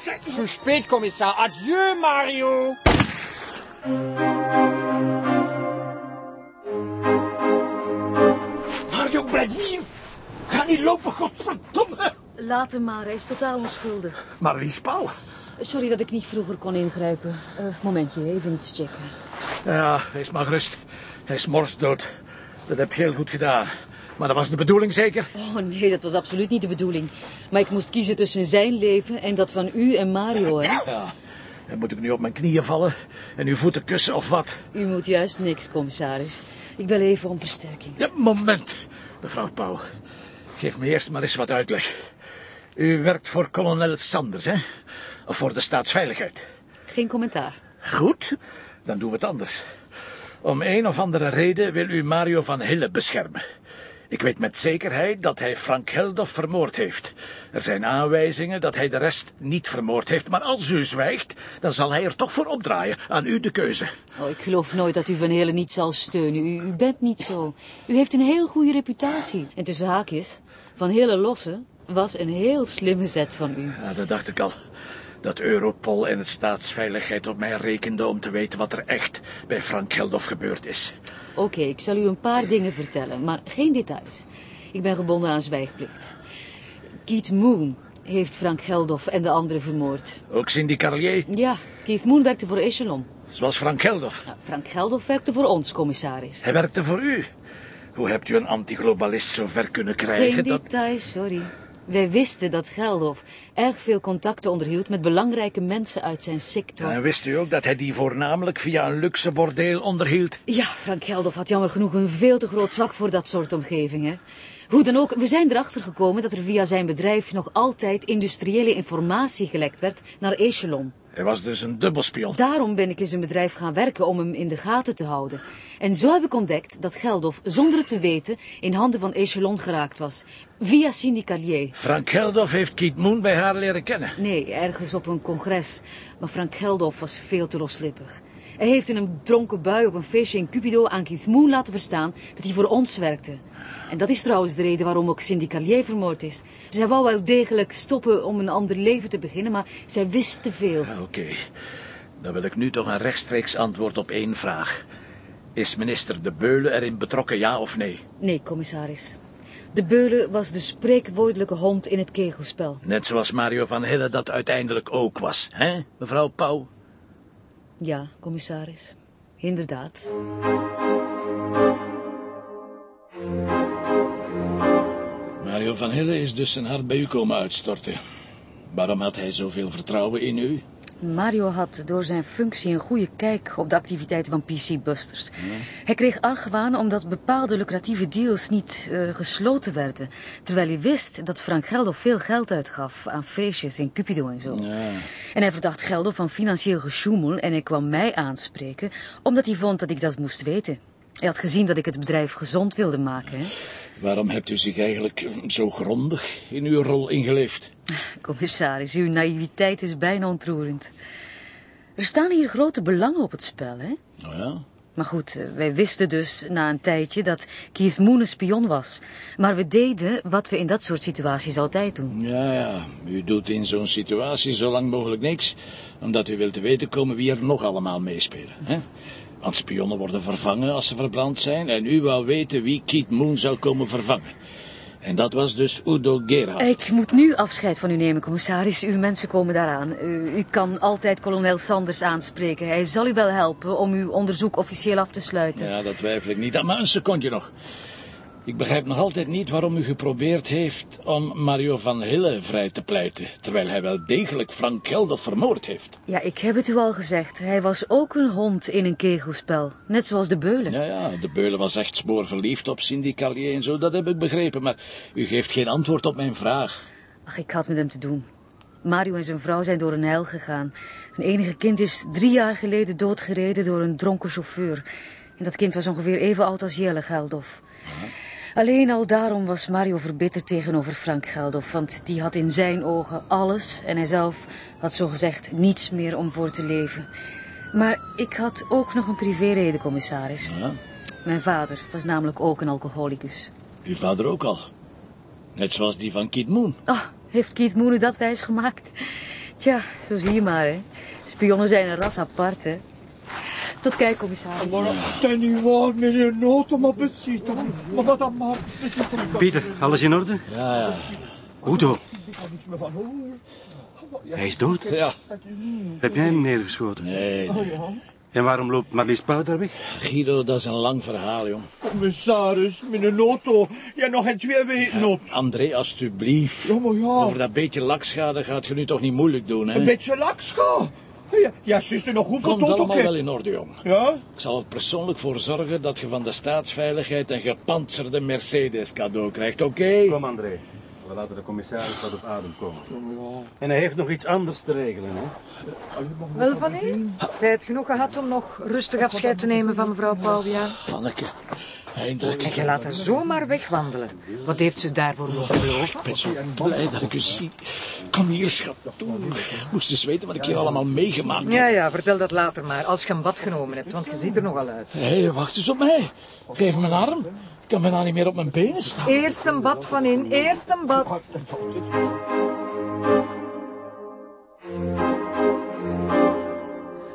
Zu spät, Kommissar. Adieu, Mario. Mario, blijf hier. Ga niet lopen, godverdomme. Laat hem maar, hij is totaal onschuldig. Maar Pauw. Sorry dat ik niet vroeger kon ingrijpen. Eh, momentje, even iets checken. Ja, wees maar gerust. Hij is morsdood. Dat heb je heel goed gedaan. Maar dat was de bedoeling zeker? Oh nee, dat was absoluut niet de bedoeling. Maar ik moest kiezen tussen zijn leven en dat van u en Mario, hè? Ja. Dan moet ik nu op mijn knieën vallen en uw voeten kussen of wat? U moet juist niks, commissaris. Ik bel even om versterking. Ja, moment, mevrouw Pauw. Geef me eerst maar eens wat uitleg. U werkt voor kolonel Sanders, hè? Of voor de staatsveiligheid? Geen commentaar. Goed, dan doen we het anders. Om een of andere reden wil u Mario van Hille beschermen. Ik weet met zekerheid dat hij Frank Geldof vermoord heeft. Er zijn aanwijzingen dat hij de rest niet vermoord heeft, maar als u zwijgt, dan zal hij er toch voor opdraaien. Aan u de keuze. Oh, ik geloof nooit dat u Van Helen niet zal steunen. U, u bent niet zo. U heeft een heel goede reputatie. En tussen haakjes, Van Helen lossen was een heel slimme zet van u. Ja, dat dacht ik al. Dat Europol en het staatsveiligheid op mij rekenden om te weten wat er echt bij Frank Geldof gebeurd is. Oké, ik zal u een paar dingen vertellen, maar geen details. Ik ben gebonden aan zwijgplicht. Keith Moon heeft Frank Geldof en de anderen vermoord. Ook Cindy Carlier, Ja, Keith Moon werkte voor Echelon. zoals Frank Geldof. Nou, Frank Geldof werkte voor ons, commissaris. Hij werkte voor u. Hoe hebt u een antiglobalist zo ver kunnen krijgen Geen dat... details, sorry. Wij wisten dat Geldof erg veel contacten onderhield met belangrijke mensen uit zijn sector. En wist u ook dat hij die voornamelijk via een luxe bordeel onderhield? Ja, Frank Geldof had jammer genoeg een veel te groot zwak voor dat soort omgevingen. Hoe dan ook, we zijn erachter gekomen dat er via zijn bedrijf nog altijd industriële informatie gelekt werd naar Echelon. Hij was dus een dubbelspion. Daarom ben ik in zijn bedrijf gaan werken om hem in de gaten te houden. En zo heb ik ontdekt dat Geldof, zonder het te weten, in handen van Echelon geraakt was. Via Cindy Carlier. Frank Geldof heeft Keith Moon bij haar leren kennen. Nee, ergens op een congres. Maar Frank Geldof was veel te loslippig. Hij heeft in een dronken bui op een feestje in Cupido aan Keith Moon laten verstaan dat hij voor ons werkte. En dat is trouwens de reden waarom ook Cindy Carlier vermoord is. Zij wou wel degelijk stoppen om een ander leven te beginnen, maar zij wist te veel. Oké, dan wil ik nu toch een rechtstreeks antwoord op één vraag. Is minister De Beulen erin betrokken, ja of nee? Nee, commissaris. De Beulen was de spreekwoordelijke hond in het kegelspel. Net zoals Mario van Hille dat uiteindelijk ook was, hè, mevrouw Pauw? Ja, commissaris. Inderdaad. Mario van Hille is dus zijn hart bij u komen uitstorten. Waarom had hij zoveel vertrouwen in u? Mario had door zijn functie een goede kijk op de activiteiten van PC Busters. Hij kreeg argwaan omdat bepaalde lucratieve deals niet eh, gesloten werden. Terwijl hij wist dat Frank Geldof veel geld uitgaf aan feestjes in Cupido en zo. Ja. En hij verdacht Geldof van financieel gesjoemel en hij kwam mij aanspreken omdat hij vond dat ik dat moest weten. Hij had gezien dat ik het bedrijf gezond wilde maken. Hè? Waarom hebt u zich eigenlijk zo grondig in uw rol ingeleefd? Commissaris, uw naïviteit is bijna ontroerend. Er staan hier grote belangen op het spel, hè? Nou ja, Maar goed, eh, wij wisten dus na een tijdje dat Keith Moon een spion was. Maar we deden wat we in dat soort situaties altijd doen. ja, ja. U doet in zo'n situatie zo lang mogelijk niks, omdat u wilt te weten komen wie er nog allemaal meespelen. Hè? Want spionnen worden vervangen als ze verbrand zijn, en u wou weten wie Keith Moon zou komen vervangen. En dat was dus Udo Gerhard. Ik moet nu afscheid van u nemen, commissaris. Uw mensen komen daaraan. U, u kan altijd kolonel Sanders aanspreken. Hij zal u wel helpen om uw onderzoek officieel af te sluiten. Ja, dat twijfel ik niet aan, maar een secondje nog. Ik begrijp nog altijd niet waarom u geprobeerd heeft om Mario van Hille vrij te pleiten, terwijl hij wel degelijk Frank Geldof vermoord heeft. Ja, ik heb het u al gezegd. Hij was ook een hond in een kegelspel. Net zoals de beulen. Ja, ja, de beulen was echt spoorverliefd op Cindy Carlier en zo, dat heb ik begrepen, maar u geeft geen antwoord op mijn vraag. Ach, ik had met hem te doen. Mario en zijn vrouw zijn door een hel gegaan. Hun enige kind is drie jaar geleden doodgereden door een dronken chauffeur. En dat kind was ongeveer even oud als Jelle Geldof. Alleen al daarom was Mario verbitterd tegenover Frank Geldof, want die had in zijn ogen alles en hij zelf had zogezegd niets meer om voor te leven. Maar ik had ook nog een privéreden, commissaris. Ja, Mijn vader was namelijk ook een alcoholicus. uw vader ook al. Net zoals die van Kid Moon. Oh, heeft Keith Moon u dat wijs gemaakt? Tja, zo zie je maar, hè. Spionnen zijn een ras apart, hè. Tot kijk, commissaris. Ten niet waar, meneer Noot, maar bezit. Maar wat dat maakt, bezit. Pieter, alles in orde? Ja, ja. Udo, Ik kan niets meer van horen. hij is dood. Ja. Heb jij hem neergeschoten? Nee, nee. En waarom loopt Marlies Pauw daar weg? Guido, dat is een lang verhaal, jong. Commissaris, meneer Noto, jij nog geen twee weten, Not. André, alstublieft. Ja, maar ja. Over dat beetje lakschade gaat je nu toch niet moeilijk doen, hè? Een beetje lakska. Ja, ja zuster, nog hoeveel Komt tot allemaal ook, wel in orde, jong. Ja? Ik zal er persoonlijk voor zorgen dat je van de staatsveiligheid een gepantserde Mercedes cadeau krijgt, oké? Kom, André. We laten de commissaris wat op adem komen. En hij heeft nog iets anders te regelen, hè? Wel van? Tijd genoeg gehad om nog rustig afscheid te nemen van mevrouw Paulja. Panneke, eindelijk. En je laat haar zomaar wegwandelen. Wat heeft ze daarvoor moeten beloven? Ik ben zo blij dat ik u zie. Kom hier, schat. Ik moest eens weten wat ik hier allemaal meegemaakt heb. Ja, ja, vertel dat later maar. Als je een bad genomen hebt, want je ziet er nogal uit. Hé, hey, wacht eens op mij. Geef me een arm. Ik kan bijna niet meer op mijn benen staan. Eerst een bad van in, eerst een bad.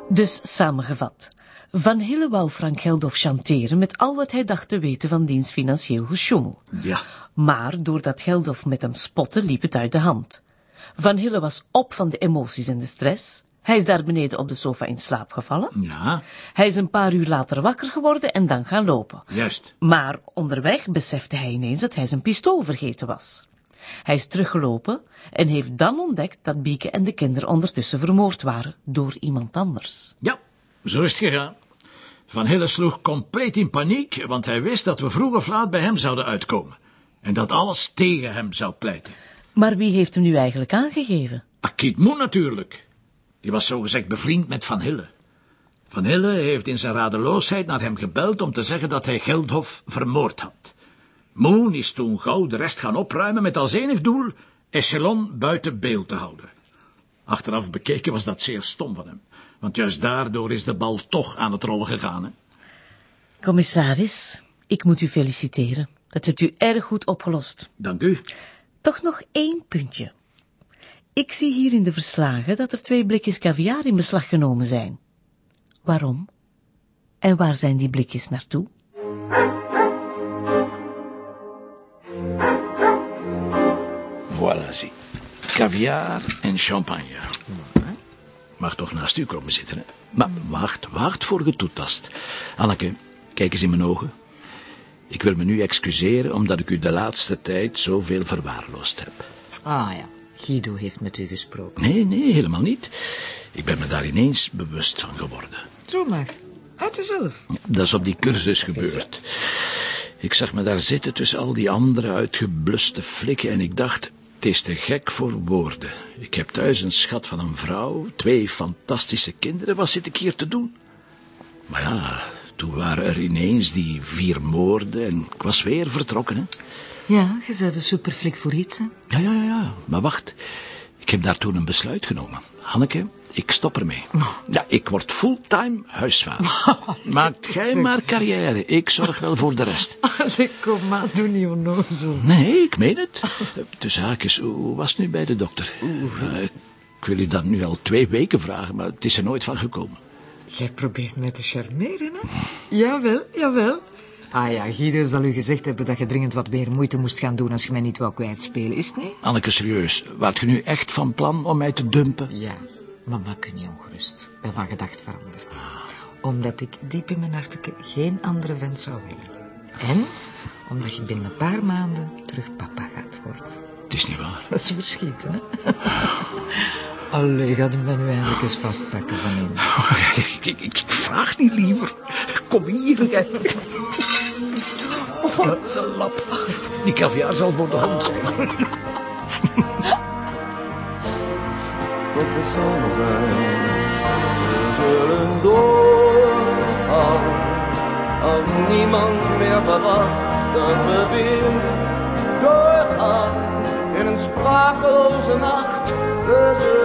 Dus samengevat. Van Hille wou Frank Geldof chanteren met al wat hij dacht te weten van diens financieel gesjoemel. Ja. Maar doordat Geldof met hem spotte, liep het uit de hand. Van Hille was op van de emoties en de stress. Hij is daar beneden op de sofa in slaap gevallen. Ja, Hij is een paar uur later wakker geworden en dan gaan lopen. juist. Maar onderweg besefte hij ineens dat hij zijn pistool vergeten was. Hij is teruggelopen en heeft dan ontdekt dat Bieke en de kinderen ondertussen vermoord waren door iemand anders. Ja, zo is het gegaan. Van Hille sloeg compleet in paniek, want hij wist dat we vroeg of laat bij hem zouden uitkomen. En dat alles tegen hem zou pleiten. Maar wie heeft hem nu eigenlijk aangegeven? Akit Moe natuurlijk. Die was zogezegd bevriend met Van Hille. Van Hille heeft in zijn radeloosheid naar hem gebeld om te zeggen dat hij Geldhof vermoord had. Moon is toen gauw de rest gaan opruimen met als enig doel Echelon buiten beeld te houden. Achteraf bekeken was dat zeer stom van hem, want juist daardoor is de bal toch aan het rollen gegaan. Hè? Commissaris, ik moet u feliciteren. Dat hebt u erg goed opgelost. Dank u. Toch nog één puntje. Ik zie hier in de verslagen dat er twee blikjes caviar in beslag genomen zijn. Waarom? En waar zijn die blikjes naartoe? Voilà, zie. Caviar en champagne. Mag toch naast u komen zitten, hè? Maar wacht, wacht voor je toetast. Anneke, kijk eens in mijn ogen. Ik wil me nu excuseren omdat ik u de laatste tijd zoveel verwaarloosd heb. Ah ja, Guido heeft met u gesproken. Nee, nee, helemaal niet. Ik ben me daar ineens bewust van geworden. Zo maar, uit uzelf. Dat is op die cursus gebeurd. Ik zag me daar zitten tussen al die andere uitgebluste flikken en ik dacht, het is te gek voor woorden. Ik heb thuis een schat van een vrouw, twee fantastische kinderen, wat zit ik hier te doen? Maar ja, toen waren er ineens die vier moorden en ik was weer vertrokken, hè. Ja, je bent een superflik voor iets, hè? Ja, ja, ja, maar wacht. Ik heb daar toen een besluit genomen. Hanneke, ik stop ermee. Ja, ik word fulltime huisvader. Maak jij maar carrière, ik zorg wel voor de rest. Allee, kom maar, doe niet onnozel. Nee, ik meen het. Tussen haakjes, hoe was het nu bij de dokter? Eh, ik wil u dat nu al twee weken vragen, maar het is er nooit van gekomen. Jij probeert mij te charmeren, hè? Jawel, jawel. Ah ja, Guido zal u gezegd hebben dat je dringend wat meer moeite moest gaan doen als je mij niet wou kwijtspelen, is het niet? Anneke, serieus, waart je nu echt van plan om mij te dumpen? Ja, maar maak u niet ongerust. Ik ben van gedacht veranderd. Omdat ik diep in mijn hartje geen andere vent zou willen. En omdat je binnen een paar maanden terug papa gaat worden. Het is niet waar. Dat is verschieten, hè? Allee, gaat hem mij nu eindelijk eens vastpakken van in. Ik, ik, ik vraag niet liever. Kom hier, jij. Oh, de lap. Die caviar zal voor de hand zijn. tot we samen zijn. We zullen doorgaan, als niemand meer verwacht dat we weer doorgaan. In een sprakeloze nacht, we zullen.